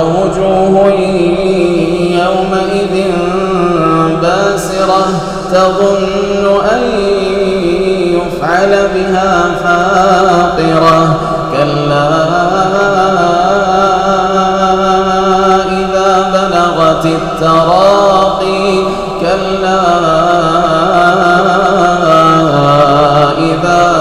ووجوه يومئذ باسرة تظن أن يفعل بها فاقرة. كلا إذا بلغت التراقي كلا إذا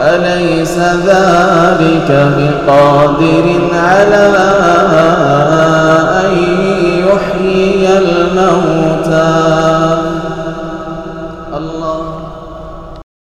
أليس ذلك بقادر على